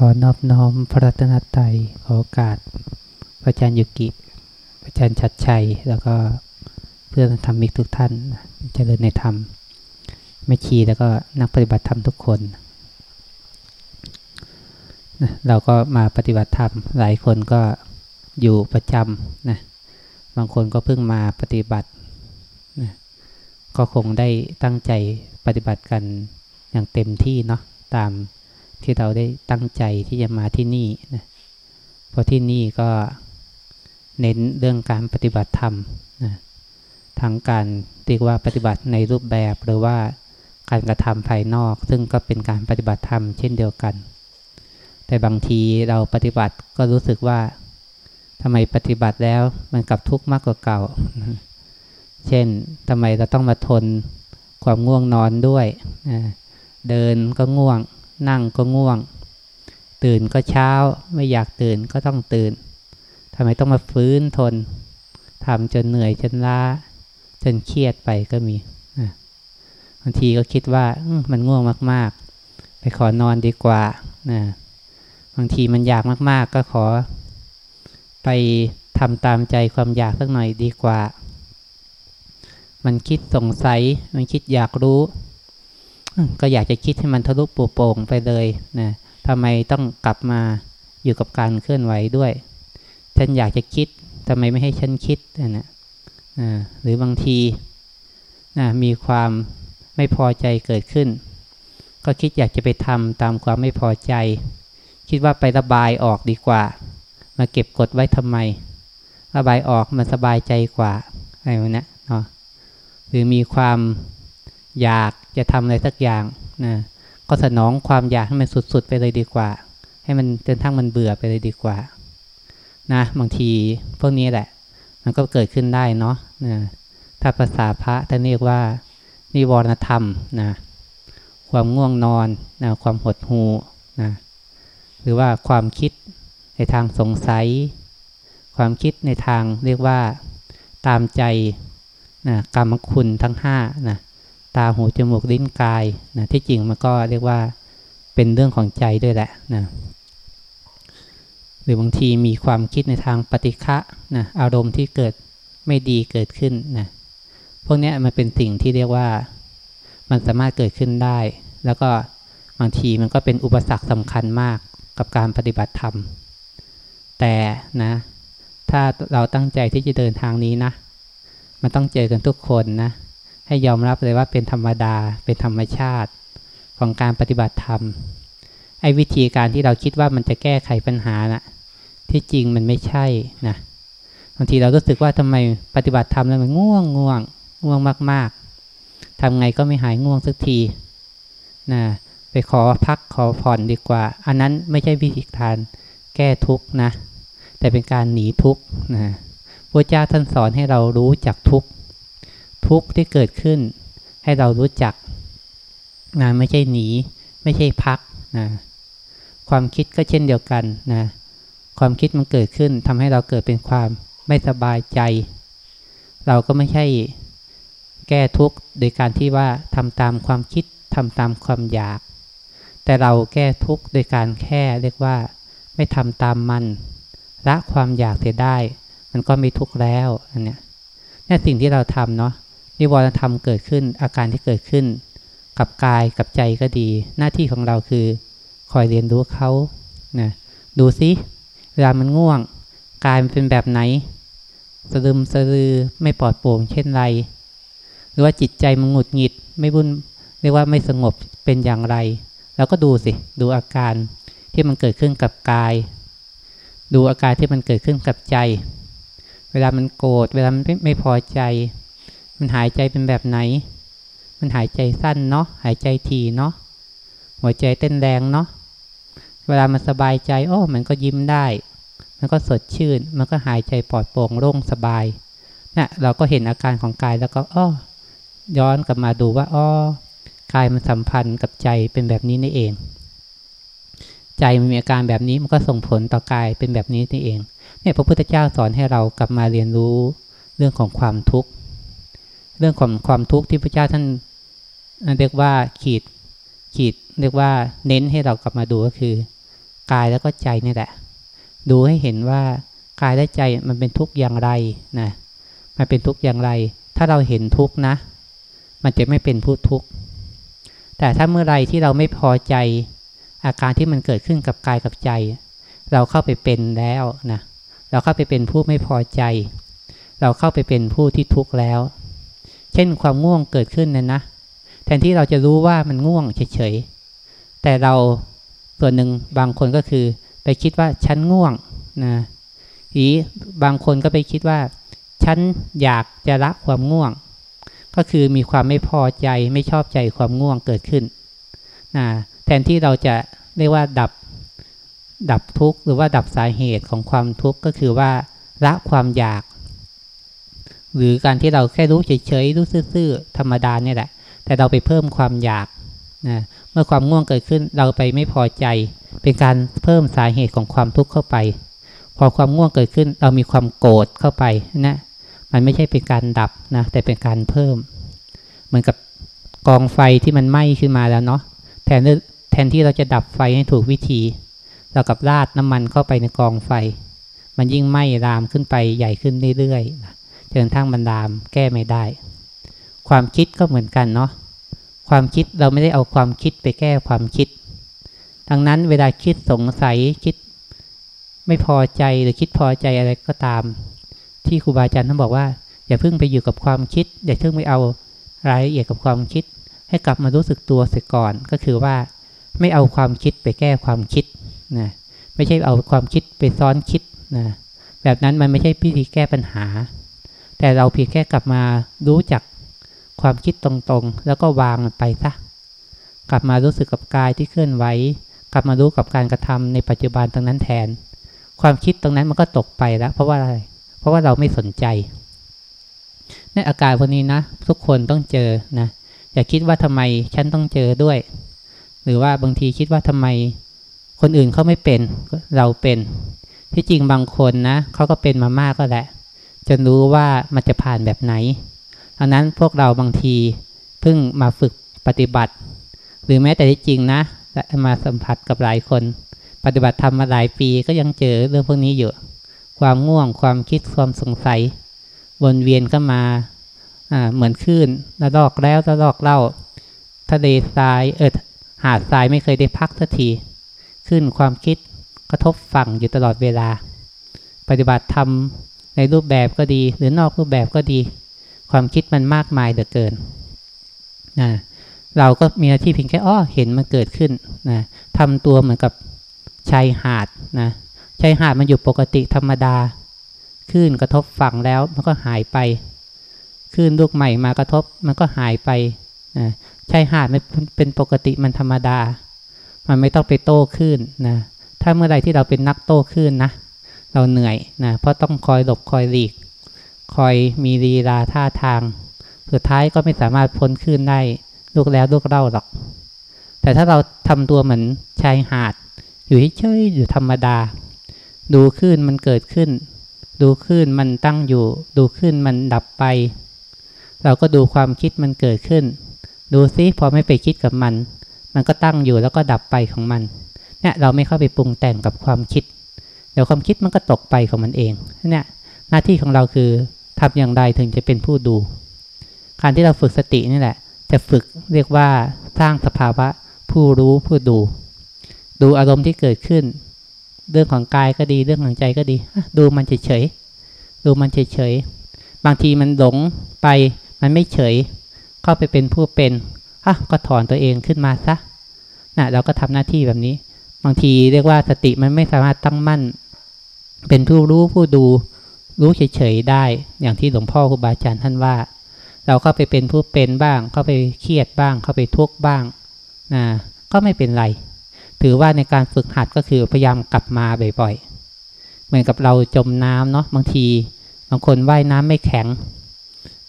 ขอนอบน้อมพระรัตนตรัยขอโอกาส พระอาจารย์ยุกิพระอาจารย์ชัดชัย แล้วก็เพื่อนธรรมิกทุกท่านเจริญในธรรมไม่ชีแล้วก็นักปฏิบัติธรรมทุกคนนะเราก็มาปฏิบัติธรรม หลายคนก็อยู่ประจำนะบางคนก็เพิ่งมาปฏิบัตินะก็คงได้ตั้งใจปฏิบัติกันอย่างเต็มที่เนาะตาม ที่เราได้ตั้งใจที่จะมาที่นี่นะเพราะที่นี่ก็เน้นเรื่องการปฏิบัติธรรมนะทั้งการเรียกว่าปฏิบัติในรูปแบบหรือว่าการกระทำภายนอก ซึ่งก็เป็นการปฏิบัติธรรมเช่นเดียวกัน แต่บางทีเราปฏิบัติก็รู้สึกว่าทำไมปฏิบัติแล้วมันกลับทุกข์มากกว่าเก่า เช่นทำไมเราต้องมาทนความง่วงนอนด้วย เดินก็ง่วง นั่งก็ง่วง ตื่นก็เช้า ไม่อยากตื่นก็ต้องตื่นทำไมต้องมาฟื้นทนทำจนเหนื่อยจนล้า จนเครียดไปก็มีบางทีก็คิดว่ามันง่วงมาก ๆ ไปขอนอนดีกว่านะบางทีมันอยากมาก ๆ ก็ขอ ไปทำตามใจความอยากสักหน่อยดีกว่า มันคิดสงสัย มันคิดอยากรู้ ก็อยากจะคิดให้มันทะลุปูโป่งไปเลยนะทำไมต้องกลับมาอยู่กับการเคลื่อนไหวด้วย ฉันอยากจะคิดทำไมไม่ให้ฉันคิดนะนะหรือบางทีนะมีความไม่พอใจเกิดขึ้น ก็คิดอยากจะไปทำตามความไม่พอใจ คิดว่าไประบายออกดีกว่า มาเก็บกดไว้ทำไม ระบายออกมันสบายใจกว่าอะไรแบบนี้เนาะหรือมีความ อยากจะทำอะไรสักอย่างนะก็สนองความอยากให้มันสุดๆไปเลยดีกว่า ให้มันจนทั้งมันเบื่อไปเลยดีกว่า นะบางทีพวกนี้แหละ มันก็เกิดขึ้นได้เนาะนะถ้าภาษาพระท่านเรียกว่า นิวรณธรรมนะความง่วงนอนนะความหดหูนะหรือว่าความคิดในทางสงสัย ความคิดในทางเรียกว่าตามใจนะกรรมคุณทั้งห้านะ ตาหูจมูกลิ้นกายนะที่จริงมันก็เรียกว่าเป็นเรื่องของใจด้วยแหละนะหรือบางทีมีความคิดในทางปฏิฆะนะอารมณ์ที่เกิดไม่ดีเกิดขึ้นนะพวกนี้มันเป็นสิ่งที่เรียกว่ามันสามารถเกิดขึ้นได้ แล้วก็บางทีมันก็เป็นอุปสรรคสำคัญมากกับการปฏิบัติธรรม แต่นะ ถ้าเราตั้งใจที่จะเดินทางนี้นะ มันต้องเจอกันทุกคนนะ ให้ยอมรับเลยว่าเป็นธรรมดา เป็นธรรมชาติของการปฏิบัติธรรม ไอ้วิธีการที่เราคิดว่ามันจะแก้ไขปัญหานะ่ะ ที่จริงมันไม่ใช่นะบางทีเรารู้สึกว่าทำไมปฏิบัติธรรมแล้วมันง่วงง่วงง่วงมาก ๆทำไงก็ไม่หายง่วงสักทีนะไปขอพักขอผ่อนดีกว่า อันนั้นไม่ใช่วิธีการแก้ทุกข์นะ แต่เป็นการหนีทุกข์นะพระเจ้าท่านสอนให้เรารู้จักทุกข์ ทุกข์ที่เกิดขึ้น ให้เรารู้จักนะไม่ใช่หนี ไม่ใช่พักนะความคิดก็เช่นเดียวกันนะความคิดมันเกิดขึ้นทำให้เราเกิดเป็นความไม่สบายใจ เราก็ไม่ใช่แก้ทุกข์โดยการที่ว่าทำตามความคิดทำตามความอยาก แต่เราแก้ทุกข์โดยการแค่เรียกว่า ไม่ทำตามมันละความอยากเสียได้ มันก็ไม่ทุกข์แล้วอันเนี้ยนี่สิ่งที่เราทำเนาะ นิวรณธรรมเกิดขึ้น อาการที่เกิดขึ้น กับกายกับใจก็ดี หน้าที่ของเราคือคอยเรียนรู้เขานะดูซิเวลามันง่วง กายมันเป็นแบบไหนสะดึมสะดือไม่ปลอดโปร่งเช่นไร หรือว่าจิตใจมันหงุดหงิดไม่บุญเรียกว่าไม่สงบเป็นอย่างไรเราก็ดูสิ ดูอาการที่มันเกิดขึ้นกับกาย ดูอาการที่มันเกิดขึ้นกับใจ เวลามันโกรธเวลามันไม่พอใจ มันหายใจเป็นแบบไหน มันหายใจสั้นเนาะ หายใจทีเนาะ หัวใจเต้นแรงเนาะ เวลามันสบายใจ โอ้ มันก็ยิ้มได้ มันก็สดชื่น มันก็หายใจปลอดโปร่งโล่งสบายนะ่ะเราก็เห็นอาการของกายแล้วก็อ้อย้อนกลับมาดูว่าอ้อกายมันสัมพันธ์กับใจเป็นแบบนี้นี่เอง ใจมันมีอาการแบบนี้มันก็ส่งผลต่อกายเป็นแบบนี้นี่เอง เนี่ยพระพุทธเจ้าสอนให้เรากลับมาเรียนรู้เรื่องของความทุกข์ เรื่องของความทุกข์ที่พระเจ้าท่านเรียกว่าขีดขีดเรียกว่าเน้นให้เรากลับมาดูก็คือ กายแล้วก็ใจนี่แหละ ดูให้เห็นว่ากายและใจมันเป็นทุกข์อย่างไรนะมันเป็นทุกข์อย่างไร ถ้าเราเห็นทุกข์นะ มันจะไม่เป็นผู้ทุกข์แต่ถ้าเมื่อไรที่เราไม่พอใจ อาการที่มันเกิดขึ้นกับกายกับใจ เราเข้าไปเป็นแล้วนะเราเข้าไปเป็นผู้ไม่พอใจ เราเข้าไปเป็นผู้ที่ทุกข์แล้ว เช่นความง่วงเกิดขึ้นนะนะ แทนที่เราจะรู้ว่ามันง่วงเฉยๆ แต่เราส่วนหนึ่งบางคนก็คือ ไปคิดว่าฉันง่วงนะอีบางคนก็ไปคิดว่า ฉันอยากจะละความง่วง ก็คือมีความไม่พอใจไม่ชอบใจความง่วงเกิดขึ้นนะแทนที่เราจะเรียกว่าดับดับทุกข์หรือว่าดับสาเหตุของความทุกข์ก็คือว่าละความอยาก หรือการที่เราแค่รู้เฉยๆรู้ซื่อๆธรรมดาเนี่ยแหละ แต่เราไปเพิ่มความอยากนะเมื่อความง่วงเกิดขึ้นเราไปไม่พอใจ เป็นการเพิ่มสาเหตุของความทุกข์เข้าไป พอความง่วงเกิดขึ้น เรามีความโกรธเข้าไปนะมันไม่ใช่เป็นการดับนะแต่เป็นการเพิ่ม เหมือนกับกองไฟที่มันไหม้ขึ้นมาแล้วเนาะแทนแทนที่เราจะดับไฟให้ถูกวิธี เรากับราดน้ำมันเข้าไปในกองไฟ มันยิ่งไหม้รามขึ้นไปใหญ่ขึ้นเรื่อยๆ จนทั้งมันรามแก้ไม่ได้ ความคิดก็เหมือนกันเนาะความคิดเราไม่ได้เอาความคิดไปแก้ความคิด ดังนั้นเวลาคิดสงสัยคิดไม่พอใจหรือคิดพอใจอะไรก็ตาม ที่ครูบาอาจารย์ท่านบอกว่า อย่าเพิ่งไปอยู่กับความคิด อย่าเพิ่งไปเอารายละเอียดกับความคิด ให้กลับมารู้สึกตัวเสียก่อนก็คือว่าไม่เอาความคิดไปแก้ความคิดนะไม่ใช่เอาความคิดไปซ้อนคิดนะแบบนั้นมันไม่ใช่พิธีแก้ปัญหา แต่เราเพียงแค่กลับมารู้จักความคิดตรงๆ แล้วก็วางไปซะกลับมารู้สึกกับกายที่เคลื่อนไหวกลับมารู้กับการกระทำในปัจจุบันตรงนั้นแทน ความคิดตรงนั้นมันก็ตกไปแล้ว เพราะว่าอะไรเพราะว่าเราไม่สนใจในอาการวันนี้นะ ทุกคนต้องเจอนะอย่าคิดว่าทำไมฉันต้องเจอด้วย หรือว่าบางทีคิดว่าทำไมคนอื่นเขาไม่เป็นเราเป็น ที่จริงบางคนนะเขาก็เป็นมามากก็แหละ จนรู้ว่ามันจะผ่านแบบไหนดังนั้นพวกเราบางทีเพิ่งมาฝึกปฏิบัติ หรือแม้แต่ที่จริงนะมาสัมผัสกับหลายคน ปฏิบัติทำมาหลายปีก็ยังเจอเรื่องพวกนี้อยู่ ความง่วงความคิดความสงสัย วนเวียนเข้ามาอ่าเหมือนคลื่นระลอกแล้วระลอกเล่าทะเลทรายเออหาดทรายไม่เคยได้พักสักทีขึ้นความคิดกระทบฝั่งอยู่ตลอดเวลา ปฏิบัติธรรม ในรูปแบบก็ดี หรือนอกรูปแบบก็ดี ความคิดมันมากมายเหลือเกินนะเราก็มีหน้าที่เพียงแค่อ้อเห็นมันเกิดขึ้นนะทำตัวเหมือนกับชายหาดนะชายหาดมันอยู่ปกติธรรมดาขึ้นกระทบฝั่งแล้วมันก็หายไปขึ้นลูกใหม่มากระทบมันก็หายไปนะชายหาดมันเป็นปกติมันธรรมดา มันไม่ต้องไปโต้ขึ้นนะถ้าเมื่อไรที่เราเป็นนักโต้ขึ้นนะ เราเหนื่อยนะเพราะต้องคอยหลบคอยหลีก คอยมีลีลาท่าทาง สุดท้ายก็ไม่สามารถพ้นขึ้นได้ลูกแล้วลูกเล่าหรอก แต่ถ้าเราทำตัวเหมือนชายหาด อยู่เฉยๆอยู่ธรรมดา ดูขึ้นมันเกิดขึ้น ดูขึ้นมันตั้งอยู่ ดูขึ้นมันดับไป เราก็ดูความคิดมันเกิดขึ้น ดูซิพอไม่ไปคิดกับมัน มันก็ตั้งอยู่แล้วก็ดับไปของมันเนี่ยเราไม่เข้าไปปรุงแต่งกับความคิด เดี๋ยวความคิดมันก็ตกไปของมันเองเนี่ยหน้าที่ของเราคือทำอย่างไรถึงจะเป็นผู้ดู การที่เราฝึกสตินี่แหละ จะฝึกเรียกว่าสร้างสภาวะผู้รู้ผู้ดู ดูอารมณ์ที่เกิดขึ้น เรื่องของกายก็ดีเรื่องของใจก็ดี ดูมันเฉยๆดูมันเฉยๆบางทีมันหลงไปมันไม่เฉย เข้าไปเป็นผู้เป็นอะก็ถอนตัวเองขึ้นมาซะนะเราก็ทำหน้าที่แบบนี้ บางทีเรียกว่าสติมันไม่สามารถตั้งมั่น เป็นผู้รู้ผู้ดูรู้เฉยๆได้ อย่างที่หลวงพ่อครูบาอาจารย์ท่านว่า เราก็ไปเป็นผู้เป็นบ้าง เข้าไปเครียดบ้าง เข้าไปทุกข์บ้างนะก็ไม่เป็นไร ถือว่าในการฝึกหัดก็คือพยายามกลับมาบ่อยๆ เหมือนกับเราจมน้ำเนาะบางที บางคนว่ายน้ำไม่แข็ง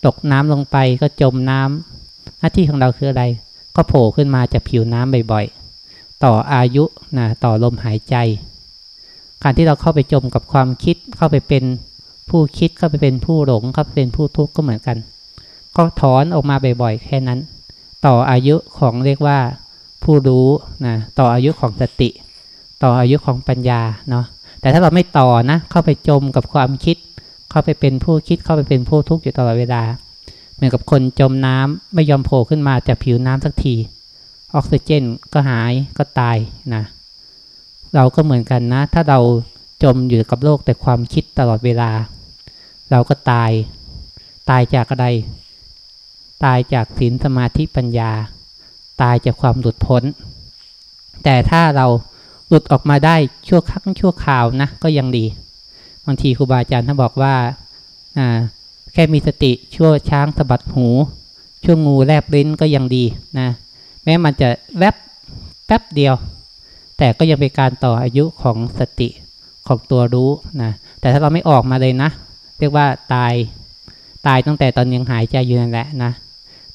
ตกน้ำลงไปก็จมน้ำหน้าที่ของเราคืออะไร ก็โผล่ขึ้นมาจากผิวน้ำบ่อยๆ ต่ออายุนะต่อลมหายใจ การที่เราเข้าไปจมกับความคิด เข้าไปเป็นผู้คิด เข้าไปเป็นผู้หลง เข้าไปเป็นผู้ทุกข์ก็เหมือนกัน ก็ถอนออกมาบ่อยๆ แค่นั้น ต่ออายุของเรียกว่าผู้รู้นะ ต่ออายุของสติ ต่ออายุของปัญญาเนาะ แต่ถ้าเราไม่ต่อนะ เข้าไปจมกับความคิด เข้าไปเป็นผู้คิด เข้าไปเป็นผู้ทุกข์อยู่ตลอดเวลา เหมือนกับคนจมน้ำไม่ยอมโผล่ขึ้นมาจากผิวน้ำสักที ออกซิเจนก็หายก็ตายนะ เราก็เหมือนกันนะ ถ้าเราจมอยู่กับโลกแต่ความคิดตลอดเวลา เราก็ตาย ตายจากอะไร ตายจากศีลสมาธิปัญญา ตายจากความหลุดพ้น แต่ถ้าเราหลุดออกมาได้ชั่วครั้งชั่วคราวนะก็ยังดี บางทีครูบาอาจารย์ท่านบอกว่าแค่มีสติชั่วช้างสะบัดหูชั่วงูแลบลิ้นก็ยังดีนะ แม้มันจะแวบแป๊บเดียว แต่ก็ยังเป็นการต่ออายุของสติของตัวรู้นะ แต่ถ้าเราไม่ออกมาเลยนะ เรียกว่าตาย ตายตั้งแต่ตอนยังหายใจอยู่นั่นแหละนะ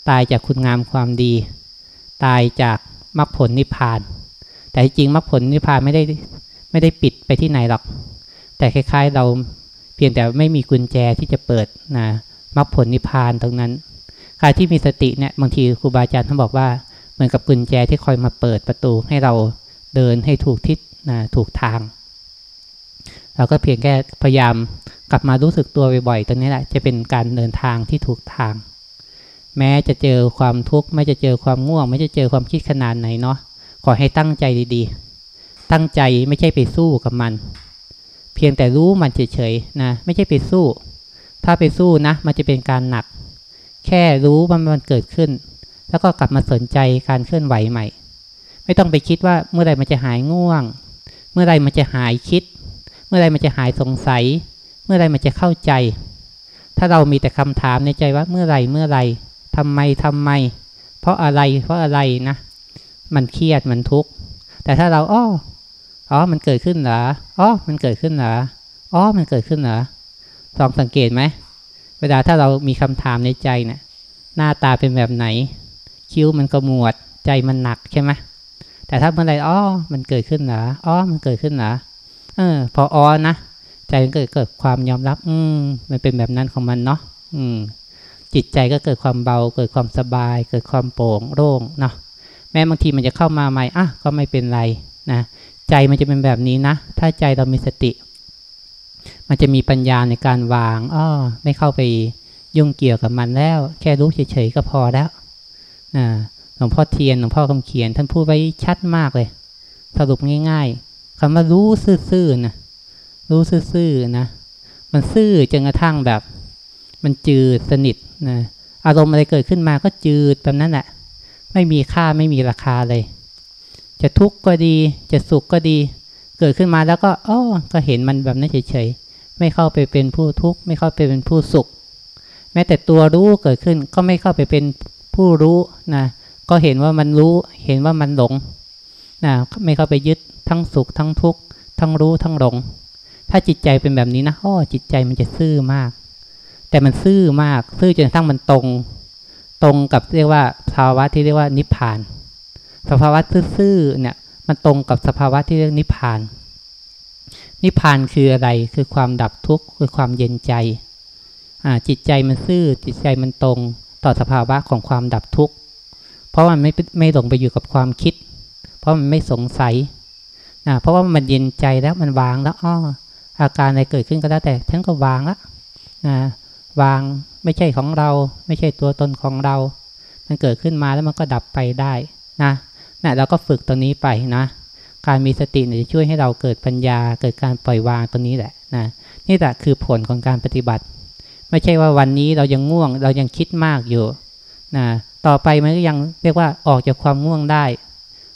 ตายจากคุณงามความดี ตายจากมรรคผลนิพพาน แต่จริงมรรคผลนิพพานไม่ได้ไม่ได้ปิดไปที่ไหนหรอก แต่คล้ายๆเราเพียงแต่ไม่มีกุญแจที่จะเปิดนะมรรคผลนิพพานตรงนั้นใครที่มีสติเนี่ยบางทีครูบาอาจารย์ท่านบอกว่าเหมือนกับกุญแจที่คอยมาเปิดประตูให้เรา เดินให้ถูกทิศนะถูกทาง เราก็เพียงแค่พยายามกลับมารู้สึกตัวบ่อยๆตรงนี้แหละจะเป็นการเดินทางที่ถูกทาง แม้จะเจอความทุกข์ไม่จะเจอความง่วง ไม่จะเจอความคิดขนาดไหนเนาะขอให้ตั้งใจดีๆ ตั้งใจไม่ใช่ไปสู้กับมัน เพียงแต่รู้มันเฉยๆนะไม่ใช่ไปสู้ ถ้าไปสู้นะมันจะเป็นการหนัก แค่รู้ว่ามันเกิดขึ้น แล้วก็กลับมาสนใจการเคลื่อนไหวใหม่ ไม่ต้องไปคิดว่าเมื่อไรมันจะหายง่วง เมื่อไรมันจะหายคิด เมื่อไรมันจะหายสงสัย เมื่อไรมันจะเข้าใจ ถ้าเรามีแต่คำถามในใจว่าเมื่อไรเมื่อไรทำไมทำไม เพราะอะไรเพราะอะไรนะ มันเครียดมันทุกข์แต่ถ้าเราอ้ออ๋อมันเกิดขึ้นเหรออ๋อมันเกิดขึ้นเหรออ๋อมันเกิดขึ้นเหรอลองสังเกตไหมเวลาถ้าเรามีคำถามในใจเนะี่ยหน้าตาเป็นแบบไหน คิ้วมันก็มวดใจมันหนักใช่ไหม แต่ถ้าเมื่อไรอ๋อมันเกิดขึ้นเหรออ๋อมันเกิดขึ้นเหรอเออ พออ๋อนะใจมันเกิดเกิดความยอมรับ อืม มันเป็นแบบนั้นของมันเนาะอืม จิตใจก็เกิดความเบา เกิดความสบาย เกิดความโปร่งโล่งเนาะแม้บางทีมันจะเข้ามาใหม่อะก็ไม่เป็นไรนะใจมันจะเป็นแบบนี้นะ ถ้าใจเรามีสติ มันจะมีปัญญาในการวางอ้อไม่เข้าไปยุ่งเกี่ยวกับมันแล้ว แค่รู้เฉยๆก็พอแล้วนะ หลวงพ่อเทียนหลวงพ่อคำเขียน ท่านพูดไว้ชัดมากเลย สรุปง่าย ๆคำว่ารู้ซื่อๆนะรู้ซื่อๆนะมันซื่อจนกระทั่งแบบ มันจืดสนิทนะอารมณ์อะไรเกิดขึ้นมาก็จืดแบบนั้นแหละไม่มีค่าไม่มีราคาเลย จะทุกข์ก็ดี จะสุขก็ดี เกิดขึ้นมาแล้วก็อ๋อก็เห็นมันแบบนั้นเฉยๆไม่เข้าไปเป็นผู้ทุกข์ไม่เข้าไปเป็นผู้สุข แม้แต่ตัวรู้เกิดขึ้นก็ไม่เข้าไปเป็นผู้รู้นะ ก็เห็นว่ามันรู้ เห็นว่ามันหลงนะไม่เข้าไปยึดทั้งสุขทั้งทุกข์ทั้งรู้ทั้งหลง ถ้าจิตใจเป็นแบบนี้นะอ๋อจิตใจมันจะซื่อมาก แต่มันซื่อมาก ซื่อจนกระทั่งมันตรง ตรงกับเรียกว่าภาวะที่เรียกว่านิพพาน สภาวะซื่อๆเนี่ย มันตรงกับสภาวะที่เรียกนิพพาน นิพพานคืออะไร คือความดับทุกข์ คือความเย็นใจ จิตใจมันซื่อ จิตใจมันตรง ต่อสภาวะของความดับทุกข์ เพราะมันไม่ไม่หลงไปอยู่กับความคิด เพราะมันไม่สงสัยนะเพราะว่ามันเย็นใจแล้วมันวางแล้วอ้ออาการอะไรเกิดขึ้นก็แล้วแต่ฉันก็วางแล้วนะวางไม่ใช่ของเรา ไม่ใช่ตัวตนของเรา มันเกิดขึ้นมาแล้วมันก็ดับไปได้นะนะเราก็ฝึกตัวนี้ไปนะ การมีสติจะช่วยให้เราเกิดปัญญา เกิดการปล่อยวางตัวนี้แหละนะนี่แหละคือผลของการปฏิบัติ ไม่ใช่ว่าวันนี้เรายังง่วง เรายังคิดมากอยู่นะ ต่อไปมันก็ยังเรียกว่าออกจากความง่วงได้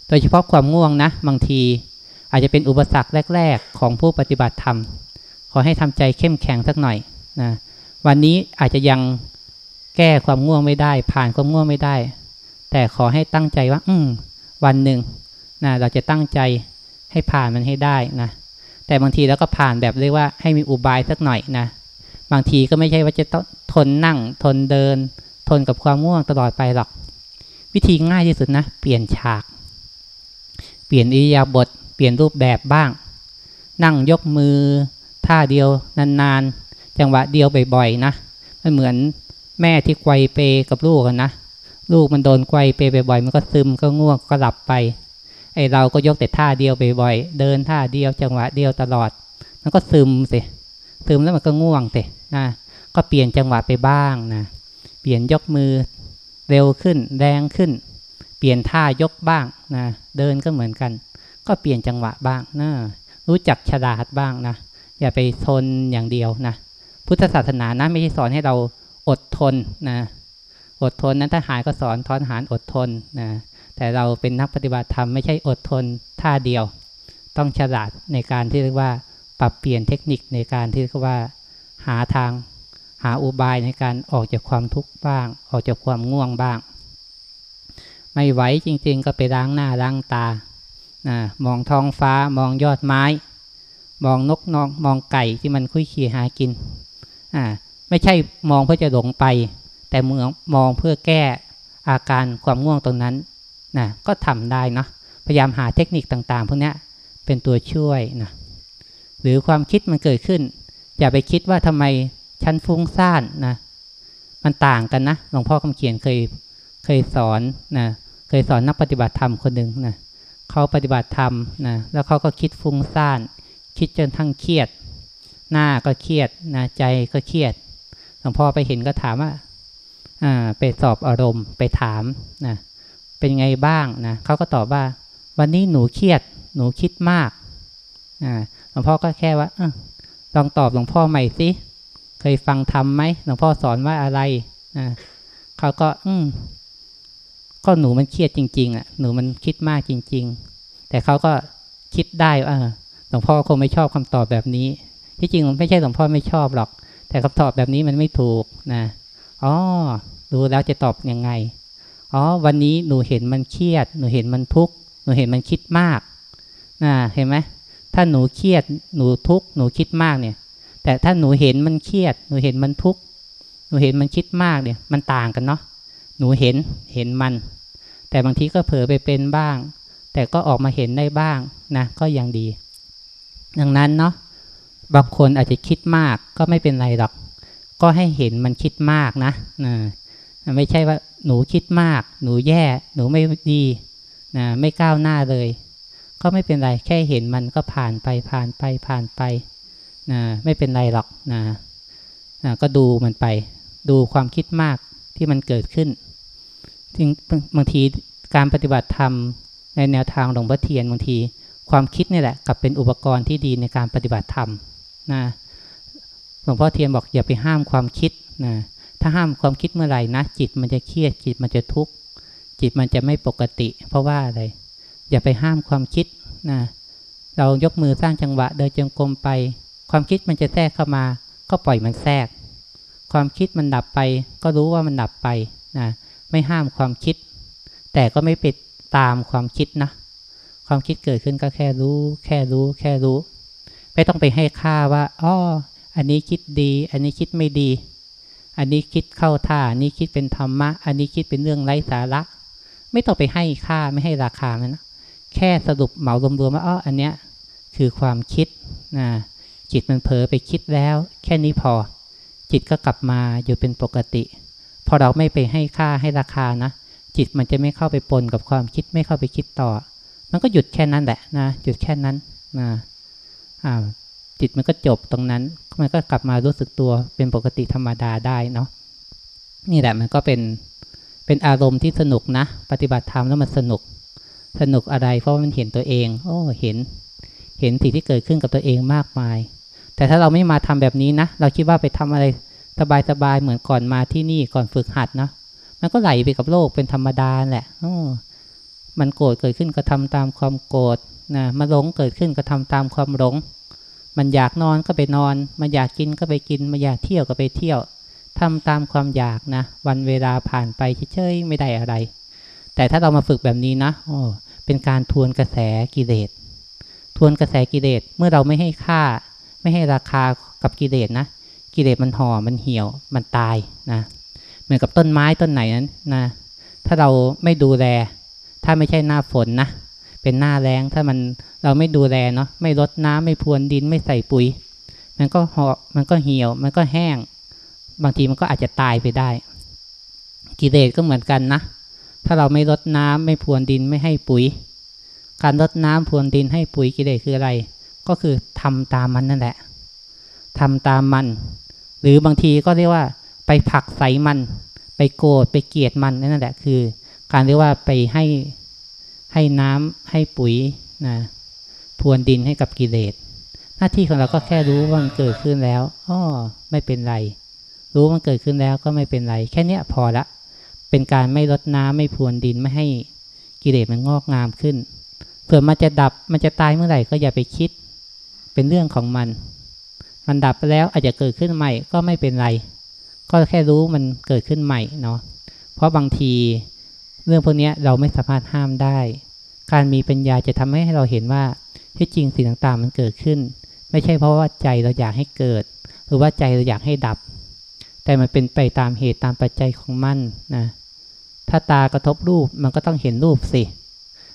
โดยเฉพาะความง่วงนะ บางที อาจจะเป็นอุปสรรคแรก ๆ ของผู้ปฏิบัติธรรม ขอให้ทำใจเข้มแข็งสักหน่อยนะวันนี้อาจจะยังแก้ความง่วงไม่ได้ ผ่านความง่วงไม่ได้ แต่ขอให้ตั้งใจว่า อืมวันหนึ่งนะเราจะตั้งใจให้ผ่านมันให้ได้นะแต่บางทีเราก็ผ่านแบบเรียกว่าให้มีอุบายสักหน่อยนะบางทีก็ไม่ใช่ว่าจะต้องทนนั่งทนเดิน ทนกับความง่วงตลอดไปหรอก วิธีง่ายที่สุดนะ เปลี่ยนฉาก เปลี่ยนอิยาบถเปลี่ยนรูปแบบบ้าง นั่งยกมือ ท่าเดียวนานๆ จังหวะเดียวบ่อยๆนะ มันเหมือนแม่ที่ไกวเปกับลูกนะ ลูกมันโดนไกวเปบ่อยๆ มันก็ซึมก็ง่วงก็หลับไป ไอเราก็ยกแต่ท่าเดียวบ่อยๆ เดินท่าเดียวจังหวะเดียวตลอด มันก็ซึมสิ ซึมแล้วมันก็ง่วงสินะ ก็เปลี่ยนจังหวะไปบ้างนะ ปลี่ยนยกมือเร็วขึ้น แรงขึ้น เปลี่ยนท่ายกบ้างนะเดินก็เหมือนกัน ก็เปลี่ยนจังหวะบ้างนะรู้จักฉลาดบ้างนะอย่าไปทนอย่างเดียวนะพุทธศาสนานะไม่ใช่สอนให้เราอดทนนะอดทนนั้นทหารก็สอนทอนหารอดทนนะแต่เราเป็นนักปฏิบัติธรรมไม่ใช่อดทนท่าเดียว ต้องฉลาดในการที่เรียกว่า ปรับเปลี่ยนเทคนิคในการที่เรียกว่า หาทางาอุบายในการออกจากความทุกข์บ้าง ออกจากความง่วงบ้าง ไม่ไหวจริงๆ ก็ไปล้างหน้าล้างตานะมองท้องฟ้ามองยอดไม้ มองนกนองมองไก่ที่มันคุยขี่หากินอ่าไม่ใช่มองเพื่อจะหลงไป แต่เมืองมองเพื่อแก้อาการความง่วงตรงนั้นนะก็ทำได้นะพยายามหาเทคนิคต่างๆพวกนี้เป็นตัวช่วยนะหรือความคิดมันเกิดขึ้น อย่าไปคิดว่าทำไม ฉันฟุ้งซ่านนะ มันต่างกันนะหลวงพ่อคำเขียนเคยเคยสอนนะเคยสอนนักปฏิบัติธรรมคนหนึ่งนะเขาปฏิบัติธรรมนะแล้วเขาก็คิดฟุ้งซ่าน คิดจนทั้งเครียด หน้าก็เครียดนะใจก็เครียดหลวงพ่อไปเห็นก็ถามว่าอ่าไปสอบอารมณ์ไปถามนะเป็นไงบ้างนะเขาก็ตอบว่า วันนี้หนูเครียด หนูคิดมากอ่าหลวงพ่อก็แค่ว่าอลองตอบหลวงพ่อใหม่สิ ยฟังทำไหมหลวงพ่อสอนว่าอะไรอ่าเขาก็ อืมก็หนูมันเครียดจริง ๆ อะ หนูมันคิดมากจริง ๆ แต่เขาก็คิดได้ว่าหลวงพ่อคงไม่ชอบคำตอบแบบนี้ ที่จริงไม่ใช่หลวงพ่อไม่ชอบหรอก แต่คำตอบแบบนี้มันไม่ถูกนะอ๋อรู้แล้วจะตอบยังไงอ๋อวันนี้หนูเห็นมันเครียด หนูเห็นมันทุกข์หนูเห็นมันคิดมากนะเห็นไหมถ้าหนูเครียดหนูทุกข์หนูคิดมากเนี่ย แต่ถ้าหนูเห็นมันเครียด หนูเห็นมันทุกข์หนูเห็นมันคิดมากเนี่ยมันต่างกันเนาะหนูเห็นเห็นมัน แต่บางทีก็เผลอไปเป็นบ้าง แต่ก็ออกมาเห็นได้บ้างนะก็ยังดี ดังนั้นเนาะบางคนอาจจะคิดมากก็ไม่เป็นไรหรอก ก็ให้เห็นมันคิดมากนะนะไม่ใช่ว่าหนูคิดมาก หนูแย่ หนูไม่ดีนะไม่ก้าวหน้าเลย ก็ไม่เป็นไรแค่เห็นมันก็ผ่านไปผ่านไปผ่านไปนะไม่เป็นไรหรอกนะนะก็ดูมันไป ดูความคิดมากที่มันเกิดขึ้นจริงบางทีการปฏิบัติธรรมในแนวทางหลวงพ่อเทียนบางที ความคิดนี่แหละกับเป็นอุปกรณ์ที่ดีในการปฏิบัติธรรมนะหลวงพ่อเทียนบอกอย่าไปห้ามความคิดนะถ้าห้ามความคิดเมื่อไหร่นะจิตมันจะเครียดจิตมันจะทุกข์จิตมันจะไม่ปกติ เพราะว่าอะไรอย่าไปห้ามความคิดนะเรายกมือสร้างจังหวะเดินจงกรมไป ความคิดมันจะแทรกเข้ามา ก็ปล่อยมันแทรก ความคิดมันดับไป ก็รู้ว่ามันดับไปนะไม่ห้ามความคิด แต่ก็ไม่ไปตามความคิดนะ ความคิดเกิดขึ้นก็แค่รู้ แค่รู้ แค่รู้ ไม่ต้องไปให้ค่าว่าอ๋ออันนี้คิดดี อันนี้คิดไม่ดี อันนี้คิดเข้าท่า อันนี้คิดเป็นธรรมะ อันนี้คิดเป็นเรื่องไร้สาระ ไม่ต้องไปให้ค่าไม่ให้ราคามันนะแค่สรุปเหมารวมๆว่าอ๋ออันเนี้ยคือความคิดนะ จิตมันเผลอไปคิดแล้ว แค่นี้พอ จิตก็กลับมาอยู่เป็นปกติ พอเราไม่ไปให้ค่าให้ราคานะ จิตมันจะไม่เข้าไปปนกับความคิดไม่เข้าไปคิดต่อ มันก็หยุดแค่นั้นแหละนะหยุดแค่นั้นนะอ่าจิตมันก็จบตรงนั้น มันก็กลับมารู้สึกตัวเป็นปกติธรรมดาได้เนาะนี่แหละมันก็เป็นเป็นอารมณ์ที่สนุกนะ ปฏิบัติธรรมแล้วมันสนุก สนุกอะไรเพราะมันเห็นตัวเอง โอ้เห็น เห็นสิ่งที่เกิดขึ้นกับตัวเองมากมาย แต่ถ้าเราไม่มาทำแบบนี้นะ เราคิดว่าไปทำอะไรสบายๆเหมือนก่อนมาที่นี่ก่อนฝึกหัดเนาะมันก็ไหลไปกับโลกเป็นธรรมดาแหละโอ้มันโกรธเกิดขึ้นก็ทำตามความโกรธนะมันหลงเกิดขึ้นก็ทำตามความหลง มันอยากนอนก็ไปนอน มันอยากกินก็ไปกิน มันอยากเที่ยวก็ไปเที่ยวทำตามความอยากนะ วันเวลาผ่านไปเฉยๆไม่ได้อะไร แต่ถ้าเรามาฝึกแบบนี้นะโอ้เป็นการทวนกระแสกิเลสทวนกระแสกิเลสเมื่อเราไม่ให้ค่า ไม่ให้ราคากับกิเลสนะ กิเลสมันห่อมันเหี่ยวมันตายนะเหมือนกับต้นไม้ต้นไหนนั้นนะถ้าเราไม่ดูแล ถ้าไม่ใช่หน้าฝนนะเป็นหน้าแรงถ้ามันเราไม่ดูแลเนาะไม่รดน้ำไม่พรวนดินไม่ใส่ปุ๋ย มันก็หอมันก็เหี่ยว มันก็แห้ง บางทีมันก็อาจจะตายไปได้ กิเลสก็เหมือนกันนะถ้าเราไม่รดน้ำไม่พรวนดินไม่ให้ปุ๋ย การลดน้ำพรวนดินให้ปุ๋ยกิเลสคืออะไร ก็คือทำตามมันนั่นแหละทำตามมัน หรือบางทีก็เรียกว่า ไปผักใส่มัน ไปโกรธไปเกลียดมันนั่นแหละ คือ การเรียกว่าไปให้ให้น้ำให้ปุ๋ยนะพรวนดินให้กับกิเลสหน้าที่ของเราก็แค่รู้ว่ามันเกิดขึ้นแล้วอ๋อไม่เป็นไร รู้มันเกิดขึ้นแล้วก็ไม่เป็นไร แค่นี้พอละ เป็นการไม่ลดน้ำไม่พรวนดินไม่ให้กิเลสมันงอกงามขึ้นเผื่อมันจะดับมันจะตายเมื่อไหร่ก็อย่าไปคิด เป็นเรื่องของมัน มันดับไปแล้วอาจจะเกิดขึ้นใหม่ก็ไม่เป็นไร ก็แค่รู้มันเกิดขึ้นใหม่เนาะเพราะบางทีเรื่องพวกนี้เราไม่สามารถห้ามได้ การมีปัญญาจะทำให้เราเห็นว่าที่จริงสิ่งต่างๆมันเกิดขึ้น ไม่ใช่เพราะว่าใจเราอยากให้เกิด หรือว่าใจเราอยากให้ดับ แต่มันเป็นไปตามเหตุตามปัจจัยของมันนะถ้าตากระทบรูปมันก็ต้องเห็นรูปสิ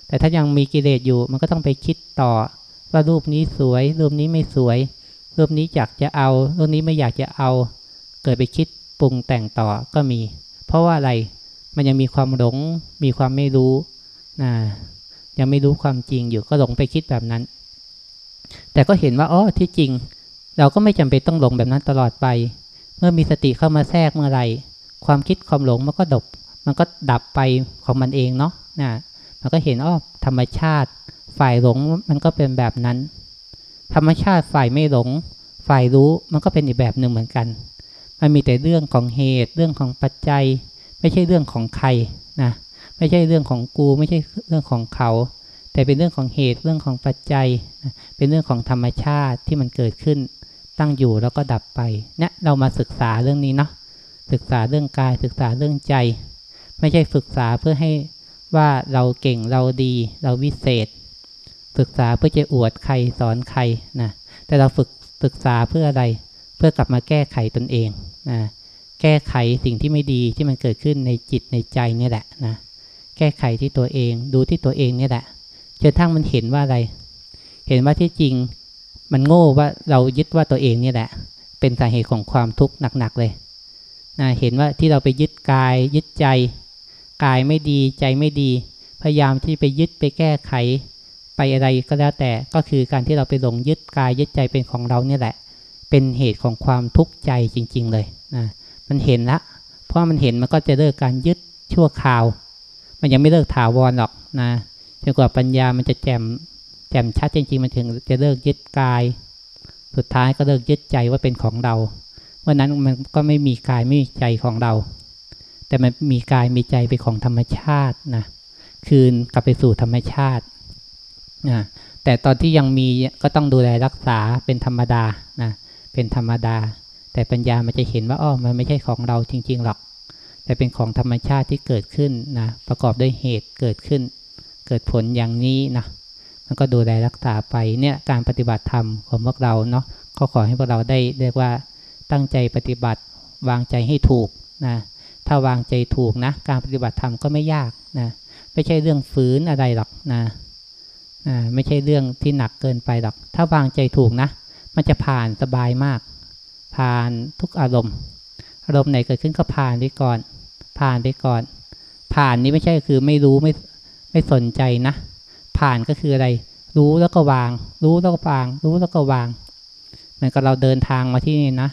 แต่ถ้ายังมีกิเลสอยู่มันก็ต้องไปคิดต่อ ว่ารูปนี้สวย รูปนี้ไม่สวย รูปนี้อยากจะเอา รูปนี้ไม่อยากจะเอา เกิดไปคิดปรุงแต่งต่อก็มี เพราะว่าอะไรมันยังมีความหลง มีความไม่รู้นะยังไม่รู้ความจริงอยู่ก็หลงไปคิดแบบนั้น แต่ก็เห็นว่าอ๋อที่จริง เราก็ไม่จำเป็นต้องหลงแบบนั้นตลอดไป เมื่อมีสติเข้ามาแทรกเมื่อไรความคิดความหลงมันก็ดบ มันก็ดับไปของมันเองเนาะนะมันก็เห็นอ้อธรรมชาติ ฝ่ายหลงมันก็เป็นแบบนั้น ธรรมชาติฝ่ายไม่หลง ฝ่ายรู้มันก็เป็นอีกแบบหนึ่งเหมือนกัน มันมีแต่เรื่องของเหตุ เรื่องของปัจจัย ไม่ใช่เรื่องของใครนะไม่ใช่เรื่องของกู ไม่ใช่เรื่องของเขา แต่เป็นเรื่องของเหตุเรื่องของปัจจัย เป็นเรื่องของธรรมชาติที่มันเกิดขึ้น ตั้งอยู่แล้วก็ดับไปเนี่ยเรามาศึกษาเรื่องนี้เนาะศึกษาเรื่องกายศึกษาเรื่องใจ ไม่ใช่ศึกษาเพื่อให้ว่าเราเก่งเราดี เราวิเศษ ศึกษาเพื่อจะอวดใครสอนใครนะแต่เราฝึกศึกษาเพื่ออะไร เพื่อกลับมาแก้ไขตนเองนะแก้ไขสิ่งที่ไม่ดีที่มันเกิดขึ้นในจิตในใจนี่แหละนะแก้ไขที่ตัวเองดูที่ตัวเองนี่แหละจนทั้งมันเห็นว่าอะไร เห็นว่าที่จริงมันโง่ว่าเรายึดว่าตัวเองนี่แหละ เป็นสาเหตุของความทุกข์หนักๆเลยนะเห็นว่าที่เราไปยึดกายยึดใจ กายไม่ดีใจไม่ดี พยายามที่ไปยึดไปแก้ไข ไปอะไรก็แล้วแต่ก็คือการที่เราไปหลงยึดกายยึดใจเป็นของเราเนี่ยแหละ เป็นเหตุของความทุกข์ใจจริง ๆ เลยนะมันเห็นละ เพราะมันเห็นมันก็จะเลิกการยึดชั่วคราว มันยังไม่เลิกถาวรหรอกนะจนกว่าปัญญามันจะแจ่มแจ่มชัดจริง ๆ มันถึงจะเลิกยึดกาย สุดท้ายก็เลิกยึดใจว่าเป็นของเราเมื่อนั้นมันก็ไม่มีกายไม่มีใจของเรา แต่มันมีกายมีใจเป็นของธรรมชาตินะคืนกลับไปสู่ธรรมชาติ นะแต่ตอนที่ยังมีก็ต้องดูแลรักษาเป็นธรรมดานะเป็นธรรมดา แต่ปัญญามันจะเห็นว่าอ้อมันไม่ใช่ของเราจริง ๆ หรอก แต่เป็นของธรรมชาติที่เกิดขึ้นนะประกอบด้วยเหตุเกิดขึ้น เกิดผลอย่างนี้นะมันก็ดูแลรักษาไปเนี่ยการปฏิบัติธรรมของพวกเราเนาะก็ขอให้พวกเราได้เรียกว่าตั้งใจปฏิบัติวางใจให้ถูกนะถ้าวางใจถูกนะ การปฏิบัติธรรมก็ไม่ยากนะไม่ใช่เรื่องฝืนอะไรหรอกนะนะ ไม่ใช่เรื่องที่หนักเกินไปหรอก ถ้าวางใจถูกนะ มันจะผ่านสบายมาก ผ่านทุกอารมณ์ อารมณ์ไหนเกิดขึ้นก็ผ่านไปก่อน ผ่านไปก่อน ผ่านนี้ไม่ใช่คือไม่รู้ไม่ไม่สนใจนะ ผ่านก็คืออะไร รู้แล้วก็วาง รู้แล้วก็วาง รู้แล้วก็วาง เหมือนกับเราเดินทางมาที่นี่นะ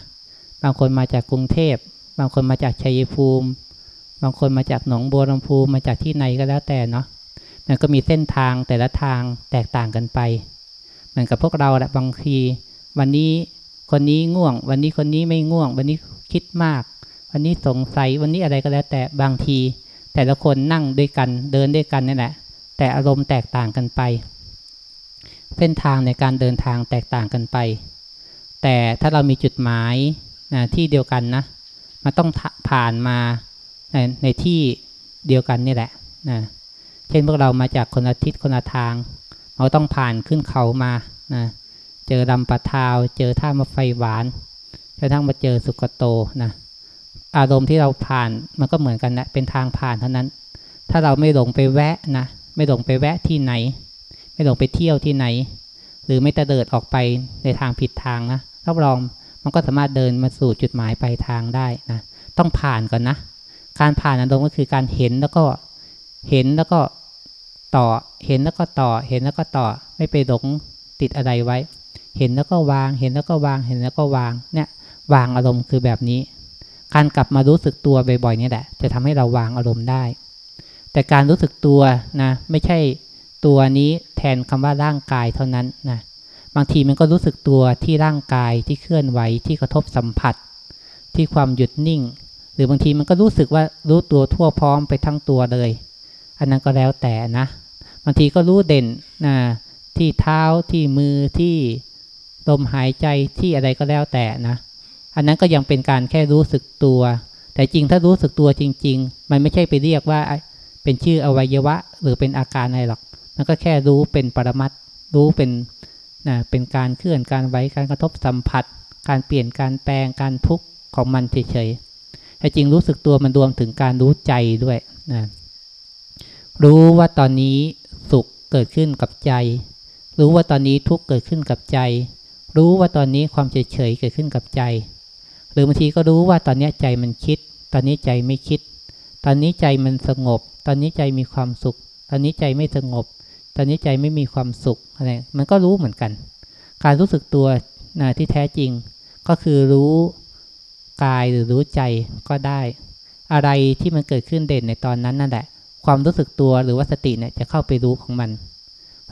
บางคนมาจากกรุงเทพ บางคนมาจากชัยภูมิ บางคนมาจากหนองบัวลำพู มาจากที่ไหนก็แล้วแต่เนาะ มันก็มีเส้นทางแต่ละทางแตกต่างกันไปเหมือนกับพวกเราแหละบางที วันนี้คนนี้ง่วง วันนี้คนนี้ไม่ง่วง วันนี้คิดมาก วันนี้สงสัยวันนี้อะไรก็แล้ว แต่บางที แต่ละคนนั่งด้วยกันเดินด้วยกันนี่แหละ แต่อารมณ์แตกต่างกันไป เส้นทางในการเดินทางแตกต่างกันไป แต่ถ้าเรามีจุดหมายนะที่เดียวกันนะมันต้องผ่านมาในในที่เดียวกันนี่แหละนะ เช่นพวกเรามาจากคนละทิศคนละทาง เราต้องผ่านขึ้นเขามานะเจอลำปะทาว เจอท่ามาไฟหวานจนทั้งมาเจอสุกโตนะอารมณ์ที่เราผ่านมันก็เหมือนกันนะเป็นทางผ่านเท่านั้น ถ้าเราไม่หลงไปแวะนะไม่หลงไปแวะที่ไหน ไม่หลงไปเที่ยวที่ไหน หรือไม่ตะเดิดออกไปในทางผิดทางนะรับรองมันก็สามารถเดินมาสู่จุดหมายปลายทางได้นะต้องผ่านก่อนนะ การผ่านอารมณ์ก็คือการเห็นแล้วก็เห็นแล้วก็ ต่อเห็นแล้วก็ต่อ เห็นแล้วก็ต่อ ไม่ไปหลงติดอะไรไว้ เห็นแล้วก็วาง เห็นแล้วก็วาง เห็นแล้วก็วาง เนี่ย วางอารมณ์คือแบบนี้ การกลับมารู้สึกตัวบ่อยๆนี่แหละ จะทำให้เราวางอารมณ์ได้ แต่การรู้สึกตัวนะ ไม่ใช่ตัวนี้แทนคำว่าร่างกายเท่านั้นนะ บางทีมันก็รู้สึกตัวที่ร่างกายที่เคลื่อนไหวที่กระทบสัมผัส ที่ความหยุดนิ่ง หรือบางทีมันก็รู้สึกว่ารู้ตัวทั่วพร้อมไปทั้งตัวเลย อันนั้นก็แล้วแต่นะ บางทีก็รู้เด่นนะที่เท้าที่มือที่ลมหายใจที่อะไรก็แล้วแต่นะ อันนั้นก็ยังเป็นการแค่รู้สึกตัว แต่จริงถ้ารู้สึกตัวจริง ๆ มันไม่ใช่ไปเรียกว่าเป็นชื่ออวัยวะ หรือเป็นอาการอะไรหรอก มันก็แค่รู้เป็นปรมัตรู้เป็นนะเป็นการเคลื่อนการไหวการกระทบสัมผัส การเปลี่ยนการแปลงการทุกข์ของมันเฉยๆแต่จริงรู้สึกตัวมันรวมถึงการรู้ใจด้วยนะ รู้ว่าตอนนี้สุขเกิดขึ้นกับใจ รู้ว่าตอนนี้ทุกข์เกิดขึ้นกับใจ รู้ว่าตอนนี้ความเฉยเฉยเกิดขึ้นกับใจ หรือบางทีก็รู้ว่าตอนนี้ใจมันคิด ตอนนี้ใจไม่คิด ตอนนี้ใจมันสงบ ตอนนี้ใจมีความสุข ตอนนี้ใจไม่สงบ ตอนนี้ใจไม่มีความสุขอะไรมันก็รู้เหมือนกัน การรู้สึกตัวนะที่แท้จริง ก็คือรู้กายหรือรู้ใจก็ได้ อะไรที่มันเกิดขึ้นเด่นในตอนนั้นนั่นแหละ ความรู้สึกตัวหรือว่าสติเนี่ยจะเข้าไปรู้ของมัน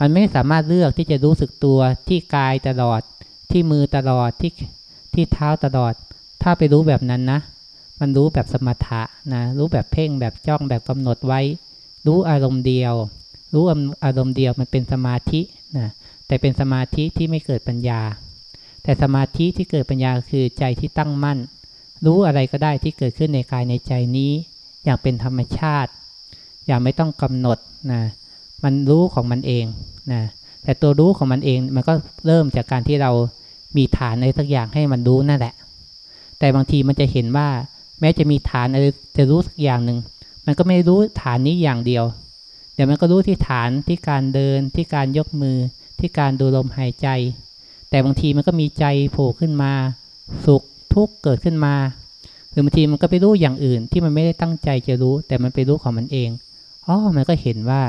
มันไม่สามารถเลือกที่จะรู้สึกตัวที่กายตลอด ที่มือตลอดที่ที่เท้าตลอด ถ้าไปรู้แบบนั้นนะ มันรู้แบบสมถะนะรู้แบบเพ่งแบบจ้องแบบกำหนดไว้ รู้อารมณ์เดียว รู้อารมณ์เดียวมันเป็นสมาธินะแต่เป็นสมาธิที่ไม่เกิดปัญญา แต่สมาธิที่เกิดปัญญาคือใจที่ตั้งมั่น รู้อะไรก็ได้ที่เกิดขึ้นในกายในใจนี้ อย่างเป็นธรรมชาติ อย่าไม่ต้องกำหนดนะมันรู้ของมันเองนะแต่ตัวรู้ของมันเองมันก็เริ่มจากการที่เรามีฐานอะไรสักอย่างให้มันรู้นั่นแหละ แต่บางทีมันจะเห็นว่า แม้จะมีฐานอะไรจะรู้สักอย่างหนึ่งมันก็ไม่รู้ฐานนี้อย่างเดียว เดี๋ยวมันก็รู้ที่ฐานที่การเดินที่การยกมือที่การดูลมหายใจ แต่บางทีมันก็มีใจโผล่ขึ้นมา สุขทุกข์เกิดขึ้นมา หรือบางทีมันก็ไปรู้อย่างอื่นที่มันไม่ได้ตั้งใจจะรู้ แต่มันไปรู้ของมันเอง อ๋อมันก็เห็นว่า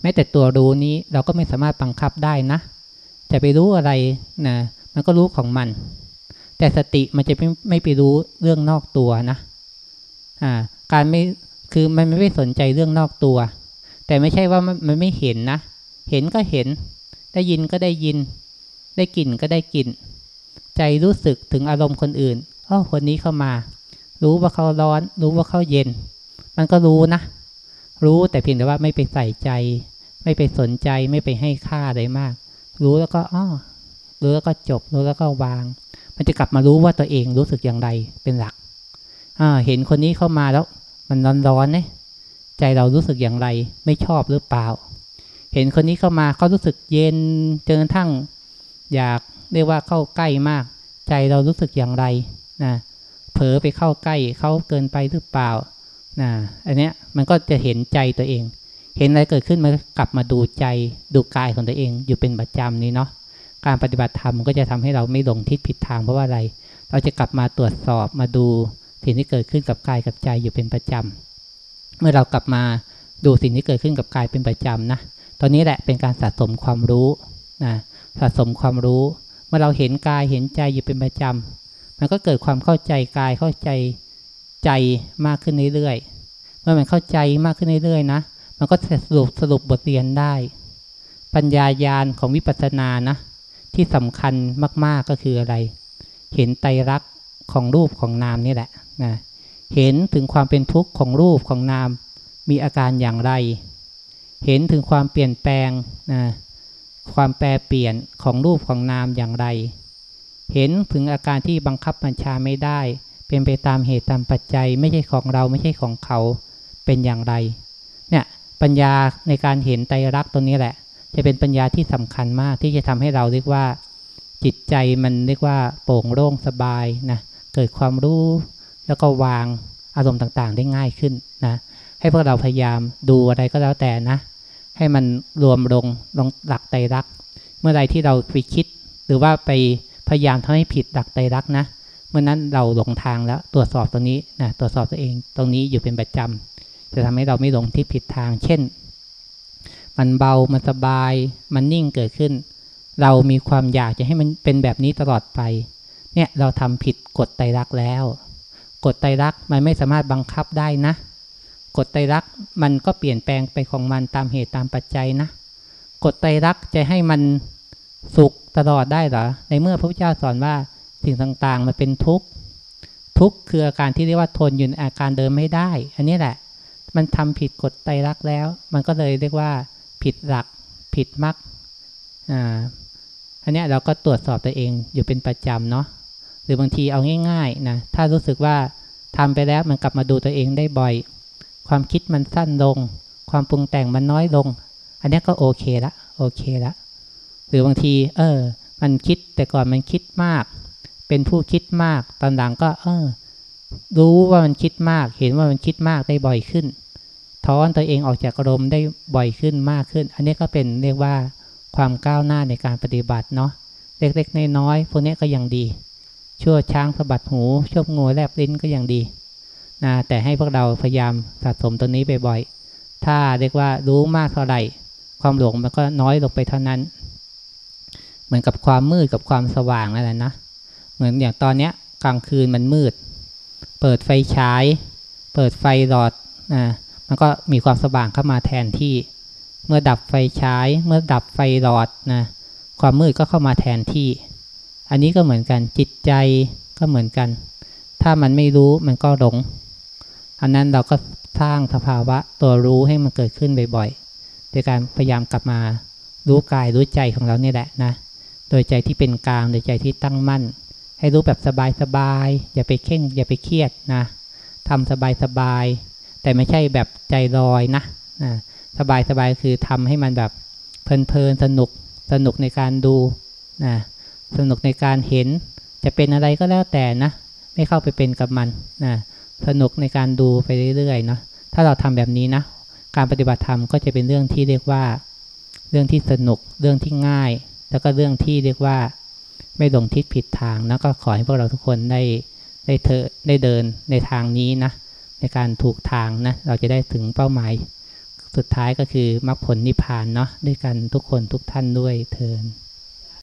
แม้แต่ตัวรู้นี้เราก็ไม่สามารถบังคับได้นะ จะไปรู้อะไรนะมันก็รู้ของมัน แต่สติมันจะไม่ไม่ไปรู้เรื่องนอกตัวนะอ่าการไม่คือมันไม่สนใจเรื่องนอกตัว แต่ไม่ใช่ว่ามันไม่เห็นนะ เห็นก็เห็น ได้ยินก็ได้ยิน ได้กลิ่นก็ได้กลิ่น ใจรู้สึกถึงอารมณ์คนอื่นอ๋อคนนี้เข้ามา รู้ว่าเขาร้อน รู้ว่าเขาเย็น มันก็รู้นะ รู้แต่เพียงแต่ว่าไม่ไปใส่ใจ ไม่ไปสนใจไม่ไปให้ค่าอะไรมาก รู้แล้วก็อ้อรู้แล้วก็จบ รู้แล้วก็วาง มันจะกลับมารู้ว่าตัวเองรู้สึกอย่างไรเป็นหลักอ่าเห็นคนนี้เข้ามาแล้ว มันร้อนๆเนี่ยใจเรารู้สึกอย่างไร ไม่ชอบหรือเปล่า เห็นคนนี้เข้ามาเขารู้สึกเย็นจนกระทั่ง อยากเรียกว่าเข้าใกล้มาก ใจเรารู้สึกอย่างไรนะเผลอไปเข้าใกล้เขาเกินไปหรือเปล่านะอันเนี้ย มันก็จะเห็นใจตัวเอง เห็นอะไรเกิดขึ้นมันกลับมาดูใจดูกายของตัวเอง อยู่เป็นประจำนี้เนาะการปฏิบัติธรรมก็จะทำให้เราไม่หลงทิศผิดทางเพราะว่าอะไร เราจะกลับมาตรวจสอบมาดูสิ่งที่เกิดขึ้นกับกายกับใจอยู่เป็นประจำเมื่อเรากลับมาดูสิ่งที่เกิดขึ้นกับกายเป็นประจำนะตอนนี้แหละเป็นการสะสมความรู้นะสะสมความรู้ เมื่อเราเห็นกายเห็นใจอยู่เป็นประจำมันก็เกิดความเข้าใจกายเข้าใจใจมากขึ้นเรื่อยๆ เมื่อมันเข้าใจมากขึ้นเรื่อยๆนะ มันก็สรุปสรุปบทเรียนได้ ปัญญายาณของวิปัสสนานะ ที่สำคัญมากๆก็คืออะไร เห็นไตรักของรูปของนามนี่แหละนะเห็นถึงความเป็นทุกข์ของรูปของนามมีอาการอย่างไร เห็นถึงความเปลี่ยนแปลงนะความแปรเปลี่ยนของรูปของนามอย่างไร เห็นถึงอาการที่บังคับบัญชาไม่ได้ เป็นไปตามเหตุตามปัจจัย ไม่ใช่ของเราไม่ใช่ของเขา เป็นอย่างไร เนี่ยปัญญาในการเห็นไตรักตรงนี้แหละ จะเป็นปัญญาที่สำคัญมากที่จะทำให้เราเรียกว่า จิตใจมันเรียกว่าโปร่งโล่งสบายนะเกิดความรู้แล้วก็วางอารมณ์ต่างๆ ได้ง่ายขึ้นนะให้พวกเราพยายามดูอะไรก็แล้วแต่นะ ให้มันรวมลงลงหลักไตรักเมื่อไรที่เราไปคิด หรือว่าไปพยายามทำให้ผิดหลักไตรักนะเมื่อนั้นเราหลงทางแล้วตรวจสอบตรงนี้นะตรวจสอบตัวเองตรงนี้อยู่เป็นประจำ จะทำให้เราไม่หลงที่ผิดทาง เช่น มันเบา มันสบาย มันนิ่งเกิดขึ้น เรามีความอยากจะให้มันเป็นแบบนี้ตลอดไป เนี่ยเราทำผิดกฎไตรลักษณ์แล้ว กฎไตรลักษณ์มันไม่สามารถบังคับได้นะ กฎไตรลักษณ์มันก็เปลี่ยนแปลงไปของมันตามเหตุตามปัจจัยนะ กฎไตรลักษณ์จะให้มันสุขตลอดได้หรอ ในเมื่อพระพุทธเจ้าสอนว่าสิ่งต่างๆมันเป็นทุกข์ ทุกข์คืออาการที่เรียกว่าทนอยู่ในอาการเดิมไม่ได้ อันนี้แหละ มันทำผิดกฎไตรลักษณ์แล้ว มันก็เลยเรียกว่าผิดหลัก ผิดมรรคอ่าอันนี้เราก็ตรวจสอบตัวเองอยู่เป็นประจำเนาะหรือบางทีเอาง่ายๆนะถ้ารู้สึกว่าทำไปแล้วมันกลับมาดูตัวเองได้บ่อย ความคิดมันสั้นลง ความปรุงแต่งมันน้อยลง อันนี้ก็โอเคละโอเคละหรือบางที เออ มันคิดแต่ก่อนมันคิดมาก เป็นผู้คิดมากตอนหลังก็ เออ รู้ว่ามันคิดมาก เห็นว่ามันคิดมากได้บ่อยขึ้น ถอนตัวเองออกจากอารมณ์ได้บ่อยขึ้นมากขึ้น อันนี้ก็เป็นเรียกว่าความก้าวหน้าในการปฏิบัติเนาะเล็กๆน้อยๆพวกนี้ก็ยังดี ชั่วช้างสะบัดหูชั่วงูแลบลิ้นก็ยังดีนะแต่ให้พวกเราพยายามสะสมตัวนี้บ่อยๆถ้าเรียกว่ารู้มากเท่าไหร่ ความหลงมันก็น้อยลงไปเท่านั้น เหมือนกับความมืดกับความสว่างนั่นแหละนะเหมือนอย่างตอนเนี้ยกลางคืนมันมืด เปิดไฟฉาย เปิดไฟหลอดนะมันก็มีความสว่างเข้ามาแทนที่ เมื่อดับไฟฉาย เมื่อดับไฟหลอดนะความมืดก็เข้ามาแทนที่ อันนี้ก็เหมือนกันจิตใจก็เหมือนกัน ถ้ามันไม่รู้มันก็หลง อันนั้นเราก็สร้างสภาวะตัวรู้ให้มันเกิดขึ้นบ่อยๆ โดยการพยายามกลับมารู้กายรู้ใจของเราเนี่ยแหละนะ โดยใจที่เป็นกลาง โดยใจที่ตั้งมั่น ให้รู้แบบสบายๆ อย่าไปเข่ง อย่าไปเครียดนะทำสบายๆ แต่ไม่ใช่แบบใจลอยนะนะสบายๆ คือทำให้มันแบบเพลินๆ สนุก สนุกในการดูนะสนุกในการเห็น จะเป็นอะไรก็แล้วแต่นะ ไม่เข้าไปเป็นกับมันนะสนุกในการดูไปเรื่อยๆ เนาะ ถ้าเราทำแบบนี้นะ การปฏิบัติธรรมก็จะเป็นเรื่องที่เรียกว่า เรื่องที่สนุก เรื่องที่ง่าย แล้วก็เรื่องที่เรียกว่า ไม่หลงทิศผิดทางนะก็ขอให้พวกเราทุกคนได้ได้เธอได้เดินในทางนี้นะ ในการถูกทางนะ เราจะได้ถึงเป้าหมาย สุดท้ายก็คือมรรคผลนิพพานเนาะด้วยกันทุกคนทุกท่านด้วยเทิน